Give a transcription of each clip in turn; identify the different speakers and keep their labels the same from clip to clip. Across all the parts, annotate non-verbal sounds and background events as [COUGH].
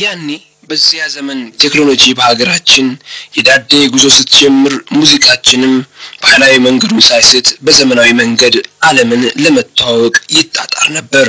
Speaker 1: ያኔ በዚያ ዘመን ቴክኖሎጂ በሀገራችን የዳዴ ጉዞ ስትጀምር ሙዚቃችንም ባህላዊ መንገዱን ሳይስት በዘመናዊ መንገድ ዓለምን ለመተዋወቅ ይጣጣር ነበር።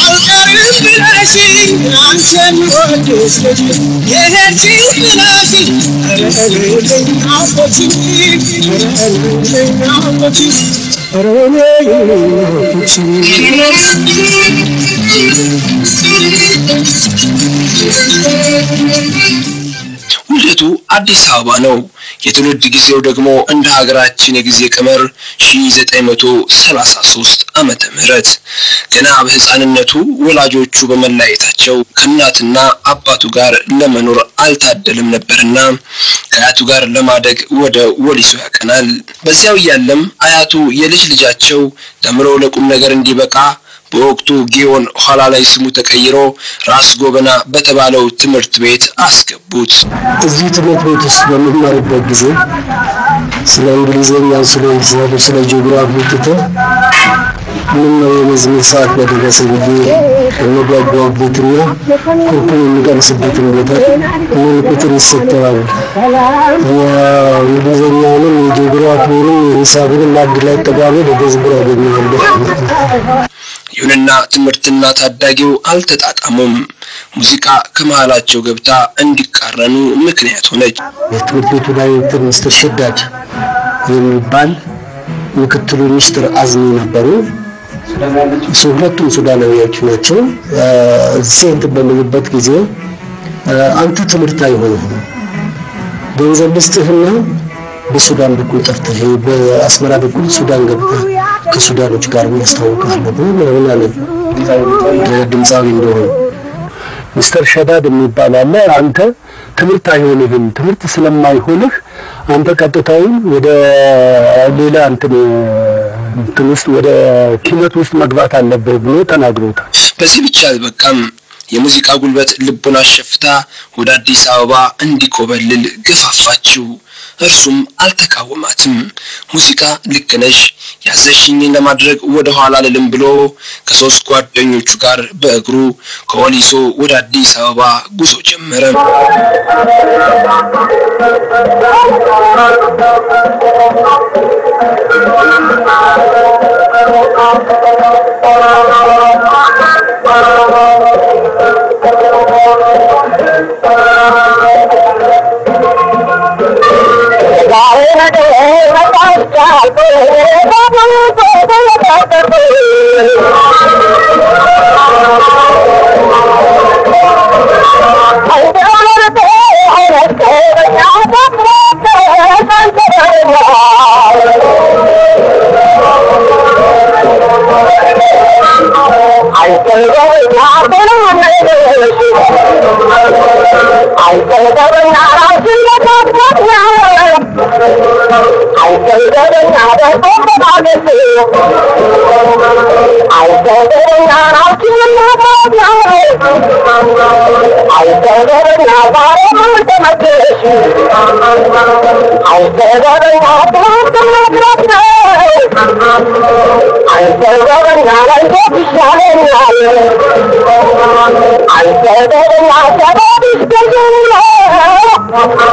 Speaker 2: አልቀርም
Speaker 3: ብለሽ
Speaker 2: አንቺን
Speaker 3: ወድሽ
Speaker 2: ልጅ
Speaker 3: የሄድሽው
Speaker 2: ብለሽ ኧረ እኔ
Speaker 3: ናፍቆችሽ ኧረ
Speaker 1: ውልደቱ አዲስ አበባ ነው። የትውልድ ጊዜው ደግሞ እንደ ሀገራችን የጊዜ ቀመር 1933 ዓመተ ምህረት ገና በህፃንነቱ ወላጆቹ በመለያየታቸው ከእናትና አባቱ ጋር ለመኖር አልታደልም ነበርና ከአያቱ ጋር ለማደግ ወደ ወሊሶ ያቀናል። በዚያው እያለም አያቱ የልጅ ልጃቸው ተምሮ ለቁም ነገር እንዲበቃ በወቅቱ ጊዮን ኋላ ላይ ስሙ ተቀይሮ ራስ ጎበና በተባለው ትምህርት ቤት አስገቡት።
Speaker 3: እዚህ ትምህርት ቤት ውስጥ በምማርበት ጊዜ ስለ እንግሊዝኛ፣ ስለ ሂሳብ፣ ስለ ጂኦግራፊ ትተን ምን ነው የመዝሙር ሰዓት በደረሰ ጊዜ የምጓጓበትና ኩርኩም የሚቀምስበትን ቦታ ምን ቁጥር ይሰጠዋል። የእንግሊዝኛውንም የጂኦግራፊውንም የሂሳብንም አንድ ላይ ጠቃሎ በመዝሙር ያገኘዋለሁ።
Speaker 1: ይሁንና ትምህርትና ታዳጊው አልተጣጣሙም። ሙዚቃ ከመሃላቸው ገብታ እንዲቃረኑ ምክንያት ሆነች።
Speaker 3: የትምህርት ቤቱ ዳይሬክተር ሚስተር ሸዳድ የሚባል ምክትሉ ሚስተር አዝሚ ነበሩ። ሁለቱም ሱዳናዊዎች ናቸው። ሴንት በምልበት ጊዜ አንተ ትምህርት አይሆንም ገንዘብ ልስጥህና በሱዳን በኩል ጠርተህ በአስመራ በኩል ሱዳን ገብተህ ከሱዳኖች ጋር ያስታውቃለሁ ምን አለ ድምፃዊ እንደሆነ ሚስተር ሸዳድ የሚባል አለ። አንተ ትምህርት አይሆንህም፣ ትምህርት ስለማይሆንህ አንተ ቀጥታውን ወደ ሌላ እንትን እንትን ውስጥ ወደ ኪነት ውስጥ መግባት አለብህ ብሎ ተናግሮታል።
Speaker 1: በዚህ ብቻ አልበቃም። የሙዚቃ ጉልበት ልቡን አሸፍታ ወደ አዲስ አበባ እንዲኮበልል ገፋፋችው። እርሱም አልተቃወማትም። ሙዚቃ ልክ ነሽ፣ ያዘሽኝን ለማድረግ ወደ ኋላ አልልም ብሎ ከሶስት ጓደኞቹ ጋር በእግሩ ከወሊሶ ወደ አዲስ አበባ ጉዞ ጀመረ። Thank
Speaker 4: I said, I'm not I'm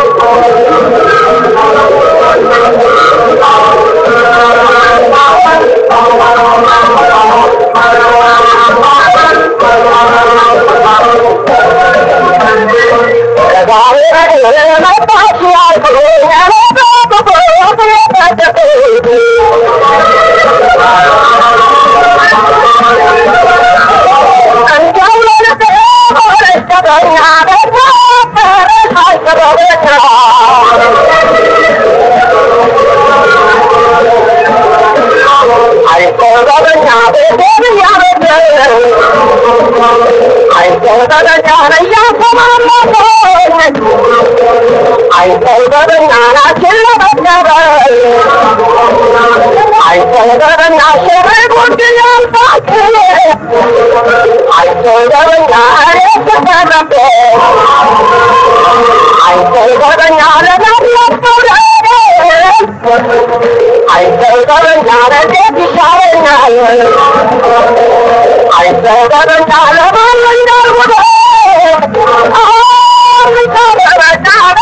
Speaker 4: اوه او او நான் செல்ல வந்தவன் நான் செல்ல குட்டியால் பார்த்து சொல்றவன் யாரே சொல்றப்பே சொல்றவன் யாரை சொல்றவன் யாரை விசாரண சொல்றவன் யாரை வந்தால் கூட I'm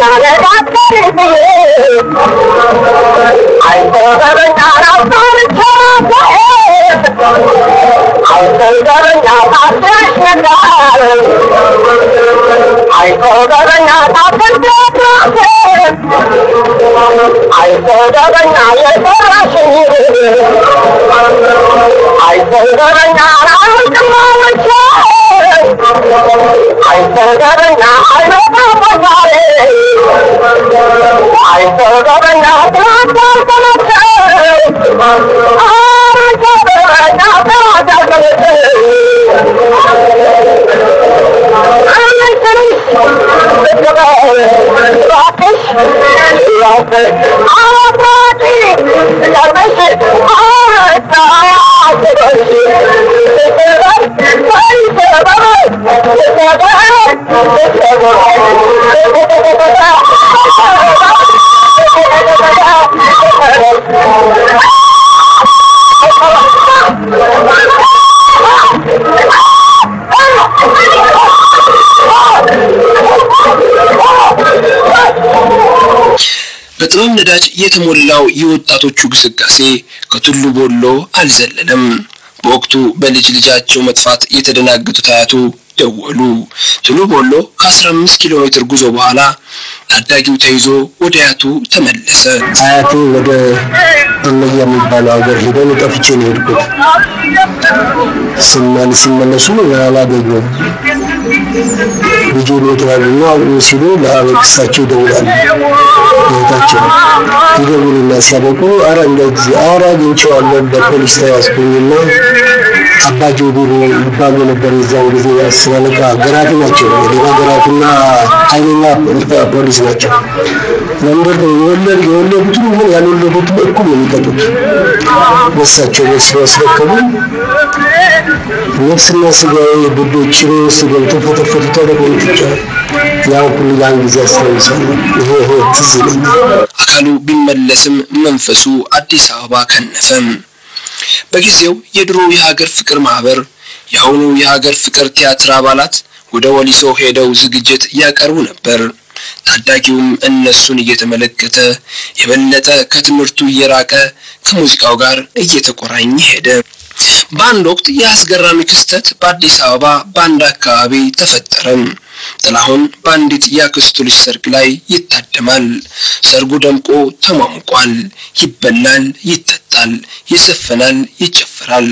Speaker 4: তারা রাতের দিয়ে আইতর তারা তোর ছাপে আইতর না তাদের সঙ্গার আইতর না তাদের ছাপে আইতর না তাদের সঙ্গে আইতর না তাদের ছাপে আইতর না I thought of another person of I thought of another person of I thought of another person of I thought of another person of I thought of another
Speaker 1: በጥበብ ነዳጅ የተሞላው የወጣቶቹ ግስጋሴ ከቱሉ ቦሎ አልዘለለም። በወቅቱ በልጅ ልጃቸው መጥፋት የተደናገጡት አያቱ ደወሉ። ቱሉ ቦሎ ከ15 ኪሎ ሜትር ጉዞ በኋላ ታዳጊው ተይዞ ወደ አያቱ ተመለሰ።
Speaker 3: አያቴ ወደ እመያ የሚባለው ሀገር ሄደን ጠፍቼ ነው የሄድኩት። ስመል ሲመለሱ አላገኙም። ልጄ ሞቷልና ሲሉ ለእሳቸው ይደውላሉ። እህታቸው ይደውሉና ሲያበቁ አረ እንደዚህ አረ አግኝቼዋለሁ በፖሊስ ተያዝኩኝና አባ ጆቢር ይባሉ ነበር። የዛን ጊዜ አስር አለቃ ገራፊ ናቸው። ገራፊና ኃይለኛ ፖሊስ ናቸው። የወለድ የወለዱትም ሆነ ያልወለዱትም እኩል በሳቸው ወስደው አስረከቡ። ነፍስና ስጋዬ ብዶች ውስጥ ገብተው ፈተፈቱ ተደቆምጥጫ ያን ሁሉ ያን ጊዜ አስታውሳለሁ። ይሄ ይሄ ትዝ
Speaker 1: አካሉ ቢመለስም መንፈሱ አዲስ አበባ ከነፈ። በጊዜው የድሮ የሀገር ፍቅር ማህበር የአሁኑ የሀገር ፍቅር ቲያትር አባላት ወደ ወሊሶ ሄደው ዝግጅት ያቀርቡ ነበር። ታዳጊውም እነሱን እየተመለከተ የበለጠ ከትምህርቱ እየራቀ ከሙዚቃው ጋር እየተቆራኘ ሄደ። በአንድ ወቅት የአስገራሚ ክስተት በአዲስ አበባ በአንድ አካባቢ ተፈጠረም። ጥላሁን በአንዲት የአክስቱ ልጅ ሰርግ ላይ ይታደማል። ሰርጉ ደምቆ ተሟሙቋል። ይበላል፣ ይጠጣል፣ ይዘፈናል፣ ይጨፈራል።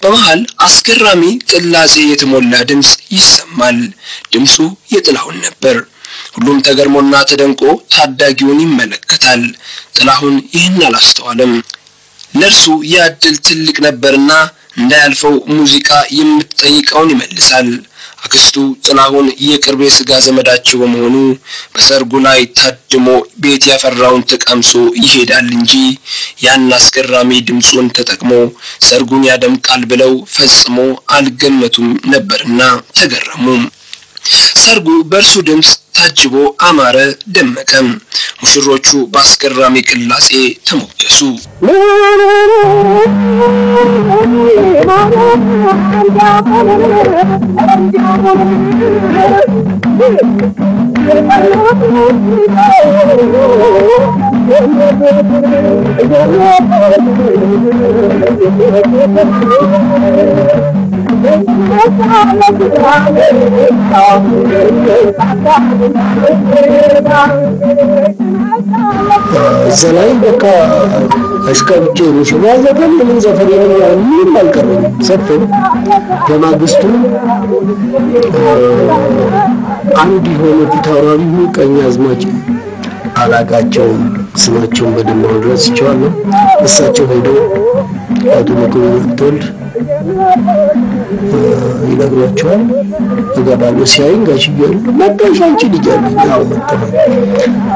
Speaker 1: በመሃል አስገራሚ ቅላጼ የተሞላ ድምፅ ይሰማል። ድምፁ የጥላሁን ነበር። ሁሉም ተገርሞና ተደንቆ ታዳጊውን ይመለከታል። ጥላሁን ይህን አላስተዋለም። ለእርሱ ያ ዕድል ትልቅ ነበርና እንዳያልፈው ሙዚቃ የምትጠይቀውን ይመልሳል። አክስቱ ጥላሁን የቅርብ የሥጋ ዘመዳቸው በመሆኑ በሰርጉ ላይ ታድሞ ቤት ያፈራውን ተቀምሶ ይሄዳል እንጂ ያን አስገራሚ ድምፁን ተጠቅሞ ሰርጉን ያደምቃል ብለው ፈጽሞ አልገመቱም ነበርና ተገረሙ። ሰርጉ በእርሱ ድምፅ ታጅቦ አማረ፣ ደመቀም። ሙሽሮቹ በአስገራሚ ቅላጼ ተሞገሱ።
Speaker 4: [LAUGHS]
Speaker 3: እዛ ላይ በቃ አሽካብቼ ሙሽራ ዘፈን ምንም ዘፈን ምንም አልቀረም። ዘፈን በማግስቱ አንድ የሆነ ፊታውራሪ ቀኝ አዝማች አላቃቸውም ስማቸውን በደንብ አሁን ረስቼዋለሁ። እሳቸው ሄደው አቶ መኮንን ወልድ ይነግሯቸዋል። እገባለሁ ሲያይኝ ጋሽ እያሉ መጣሽ አንቺ ልጅ አለኝ። አዎ መጣሁ።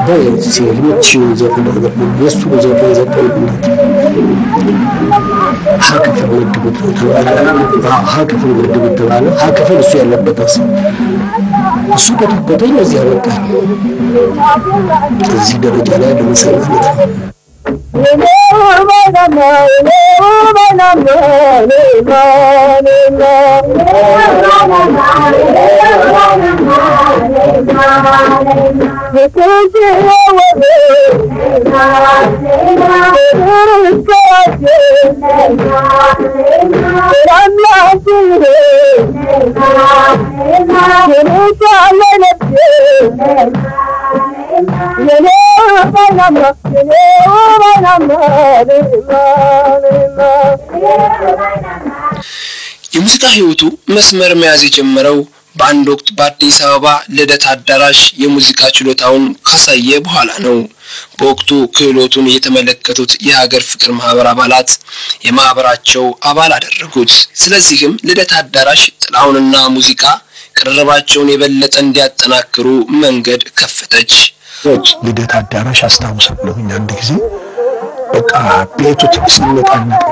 Speaker 3: በይ ሲል የምትችይውን ዘፈን አዘፍን የእሱን ዘፈን ዘፈንኩለት። ሀ ክፍል መድቡት ሀ ክፍል መድቡት ተባለ። ሀ ክፍል እሱ ያለበት አስብ እሱ ኮተኮተኝ ለዚህ አበቃኝ። እዚህ ደረጃ ላይ ደረሰ ማለት
Speaker 4: ነው።
Speaker 1: የሙዚቃ ህይወቱ መስመር መያዝ የጀመረው በአንድ ወቅት በአዲስ አበባ ልደት አዳራሽ የሙዚቃ ችሎታውን ካሳየ በኋላ ነው። በወቅቱ ክህሎቱን የተመለከቱት የሀገር ፍቅር ማህበር አባላት የማህበራቸው አባል አደረጉት። ስለዚህም ልደት አዳራሽ ጥላሁንና ሙዚቃ ቅርርባቸውን የበለጠ እንዲያጠናክሩ መንገድ ከፈተች።
Speaker 5: ልደት አዳራሽ አስታውሳለሁኝ አንድ ጊዜ በቃ ቤቱ ሲነቃነቅ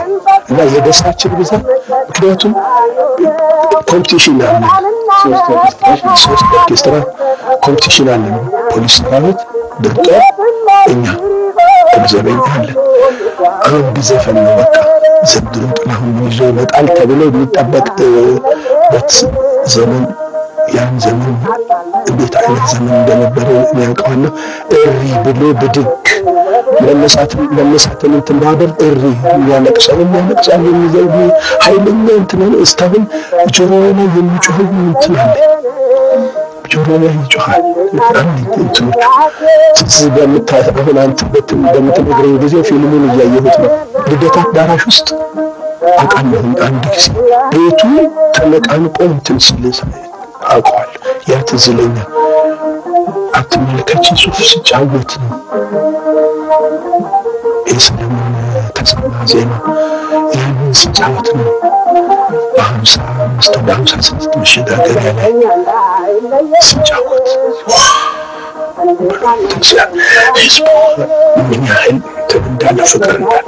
Speaker 5: እና የደስታችን ብዛት ምክንያቱም competition አለ። ሶስት ኦርኬስትራ competition አለ። ፖሊስ ሰራዊት፣ ዶክተር፣ እኛ ዘበኛ አለን። አንድ ዘፈን ነው በቃ ዘንድሮ ጥላሁን ይዞ ይመጣል ተብሎ የሚጠበቅበት ዘመን ያን ዘመን እንዴት አይነት ዘመን እንደነበረ ያውቀዋልና እሪ ብሎ ብድግ መነሳትን እንትን ባደር እሪ የሚያለቅሰው የሚያለቅሳል የሚዘው ኃይለኛ እንትን ነው። እስካሁን ጆሮ ላይ የሚጮኸው እንትን አለ ጆሮ ላይ ይጮኻል። አንድ እንትኖቹ ትዝ በምታ አሁን አንተ በምትነግረኝ
Speaker 3: ጊዜ ፊልሙን
Speaker 5: እያየሁት ነው። ልደት አዳራሽ ውስጥ አውቃለሁ አንድ ጊዜ ቤቱ ተነቃንቆ እንትን ሲል አውቀዋል። ያ ትዝ ይለኛል። አትመለከች ሱፍ ሲጫወት ነው የሰለሞን ተሰማ ዜማ ያንን ሲጫወት ነው በሀምሳ አምስት በሀምሳ ስድስት መሸጋገሪያ ላይ ሲጫወት ህዝቡ ምን ያህል እንትን እንዳለ ፍቅር እንዳለ